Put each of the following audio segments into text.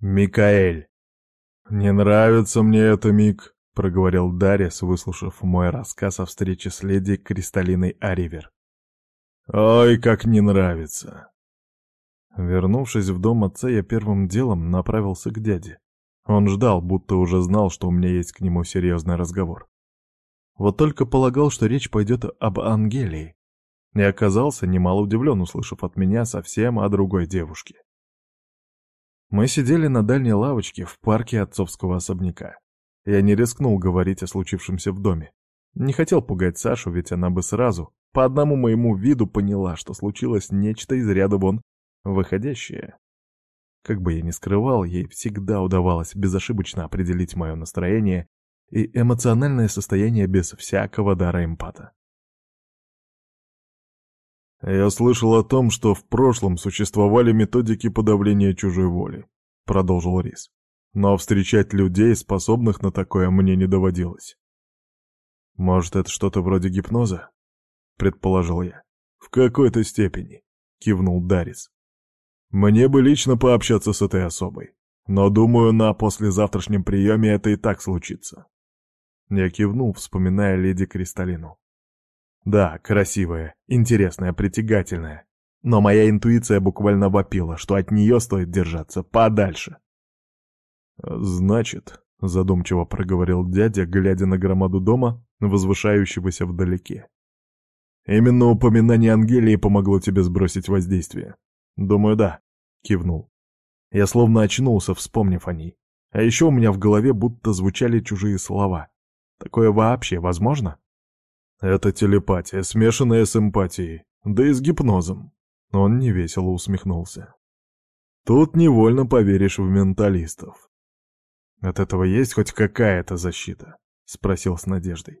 Микаэль. Не нравится мне это, Мик, проговорил Дарис, выслушав мой рассказ о встрече с леди Кристалиной Аривер. Ой, как не нравится. Вернувшись в дом отца, я первым делом направился к дяде. Он ждал, будто уже знал, что у меня есть к нему серьезный разговор. Вот только полагал, что речь пойдет об Ангелии. И оказался немало удивлен, услышав от меня совсем о другой девушке. Мы сидели на дальней лавочке в парке отцовского особняка. Я не рискнул говорить о случившемся в доме. Не хотел пугать Сашу, ведь она бы сразу, по одному моему виду, поняла, что случилось нечто из ряда вон выходящее. Как бы я ни скрывал, ей всегда удавалось безошибочно определить мое настроение и эмоциональное состояние без всякого дара эмпата. «Я слышал о том, что в прошлом существовали методики подавления чужой воли», — продолжил Рис. «Но встречать людей, способных на такое, мне не доводилось». «Может, это что-то вроде гипноза?» — предположил я. «В какой-то степени», — кивнул Дарис. Мне бы лично пообщаться с этой особой. Но, думаю, на послезавтрашнем приеме это и так случится. Я кивнул, вспоминая леди Кристалину. Да, красивая, интересная, притягательная. Но моя интуиция буквально вопила, что от нее стоит держаться подальше. «Значит», — задумчиво проговорил дядя, глядя на громаду дома, возвышающегося вдалеке. «Именно упоминание Ангелии помогло тебе сбросить воздействие. «Думаю, да», — кивнул. Я словно очнулся, вспомнив о ней. А еще у меня в голове будто звучали чужие слова. Такое вообще возможно? Это телепатия, смешанная с эмпатией, да и с гипнозом. Он невесело усмехнулся. Тут невольно поверишь в менталистов. От этого есть хоть какая-то защита? Спросил с надеждой.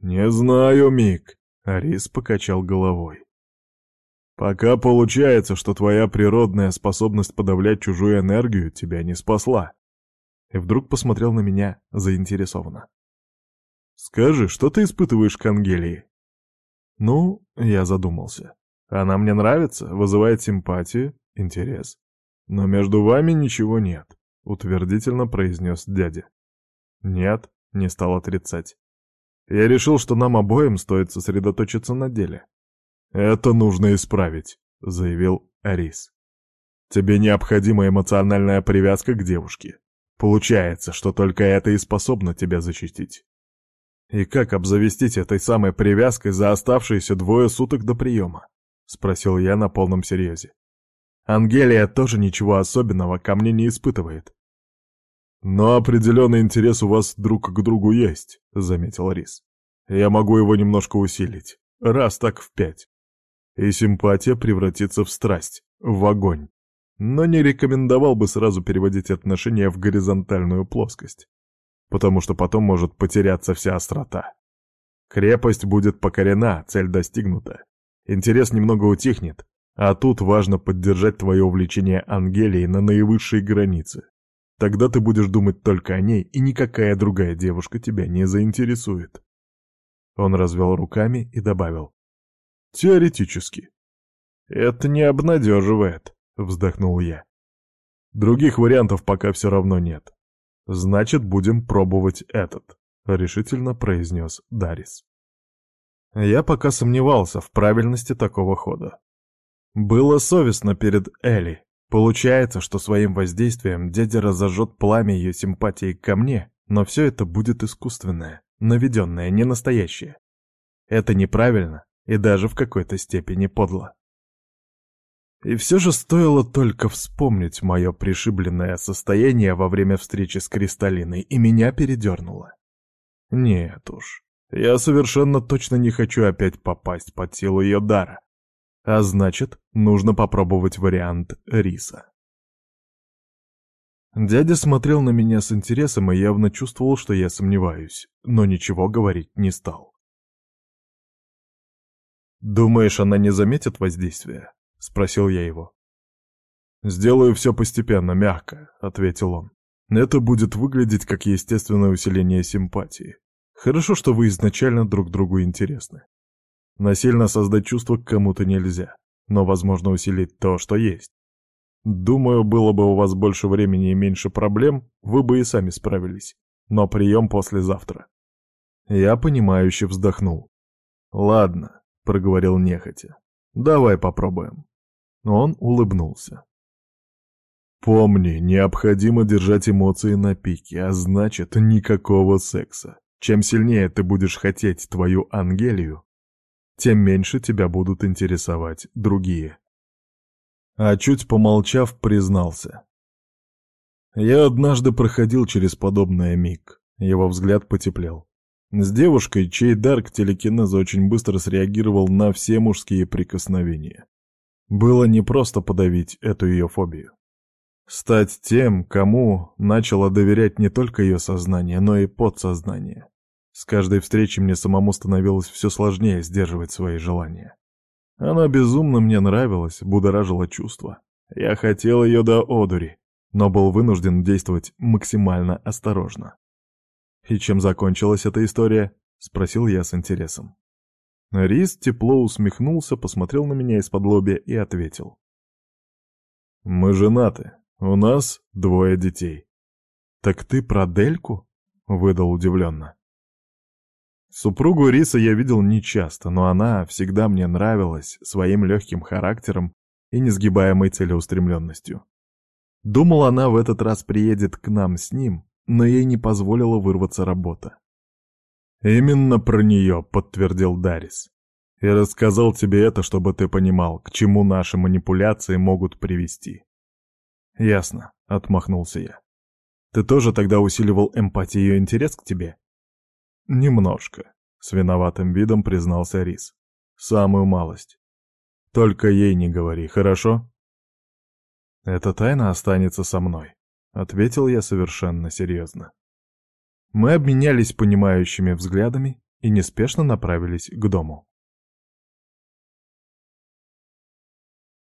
Не знаю, Мик. Арис покачал головой. Пока получается, что твоя природная способность подавлять чужую энергию тебя не спасла. И вдруг посмотрел на меня заинтересованно. Скажи, что ты испытываешь к Ангелии? Ну, я задумался. Она мне нравится, вызывает симпатию, интерес. Но между вами ничего нет, утвердительно произнес дядя. Нет, не стал отрицать. Я решил, что нам обоим стоит сосредоточиться на деле. «Это нужно исправить», — заявил Арис. «Тебе необходима эмоциональная привязка к девушке. Получается, что только это и способно тебя защитить. И как обзавестись этой самой привязкой за оставшиеся двое суток до приема?» — спросил я на полном серьезе. «Ангелия тоже ничего особенного ко мне не испытывает». «Но определенный интерес у вас друг к другу есть», — заметил Рис. «Я могу его немножко усилить. Раз так в пять и симпатия превратится в страсть, в огонь. Но не рекомендовал бы сразу переводить отношения в горизонтальную плоскость, потому что потом может потеряться вся острота. Крепость будет покорена, цель достигнута. Интерес немного утихнет, а тут важно поддержать твое увлечение Ангелией на наивысшей границе. Тогда ты будешь думать только о ней, и никакая другая девушка тебя не заинтересует. Он развел руками и добавил. Теоретически. Это не обнадеживает, вздохнул я. Других вариантов пока все равно нет. Значит, будем пробовать этот, решительно произнес Дарис. Я пока сомневался в правильности такого хода. Было совестно перед Элли. Получается, что своим воздействием дядя разожжет пламя ее симпатии ко мне, но все это будет искусственное, наведенное, не настоящее. Это неправильно, и даже в какой-то степени подло. И все же стоило только вспомнить мое пришибленное состояние во время встречи с Кристалиной, и меня передернуло. Нет уж, я совершенно точно не хочу опять попасть под силу ее дара. А значит, нужно попробовать вариант риса. Дядя смотрел на меня с интересом и явно чувствовал, что я сомневаюсь, но ничего говорить не стал. «Думаешь, она не заметит воздействия?» — спросил я его. «Сделаю все постепенно, мягко», — ответил он. «Это будет выглядеть как естественное усиление симпатии. Хорошо, что вы изначально друг другу интересны. Насильно создать чувство к кому-то нельзя, но возможно усилить то, что есть. Думаю, было бы у вас больше времени и меньше проблем, вы бы и сами справились. Но прием послезавтра». Я понимающе вздохнул. «Ладно», — проговорил нехотя. «Давай попробуем». Он улыбнулся. «Помни, необходимо держать эмоции на пике, а значит, никакого секса. Чем сильнее ты будешь хотеть твою Ангелию, тем меньше тебя будут интересовать другие». А чуть помолчав, признался. «Я однажды проходил через подобное миг». Его взгляд потеплел. С девушкой, чей дар к телекинезу очень быстро среагировал на все мужские прикосновения. Было непросто подавить эту ее фобию. Стать тем, кому начало доверять не только ее сознание, но и подсознание. С каждой встречей мне самому становилось все сложнее сдерживать свои желания. Она безумно мне нравилась, будоражила чувства. Я хотел ее до одури, но был вынужден действовать максимально осторожно. «И чем закончилась эта история?» — спросил я с интересом. Рис тепло усмехнулся, посмотрел на меня из-под лобья и ответил. «Мы женаты. У нас двое детей». «Так ты про Дельку?» — выдал удивленно. Супругу Риса я видел нечасто, но она всегда мне нравилась своим легким характером и несгибаемой целеустремленностью. Думал, она в этот раз приедет к нам с ним, но ей не позволила вырваться работа. «Именно про нее», — подтвердил Дарис. «Я рассказал тебе это, чтобы ты понимал, к чему наши манипуляции могут привести». «Ясно», — отмахнулся я. «Ты тоже тогда усиливал эмпатию и интерес к тебе?» «Немножко», — с виноватым видом признался Рис. «Самую малость. Только ей не говори, хорошо?» «Эта тайна останется со мной», — ответил я совершенно серьезно. Мы обменялись понимающими взглядами и неспешно направились к дому.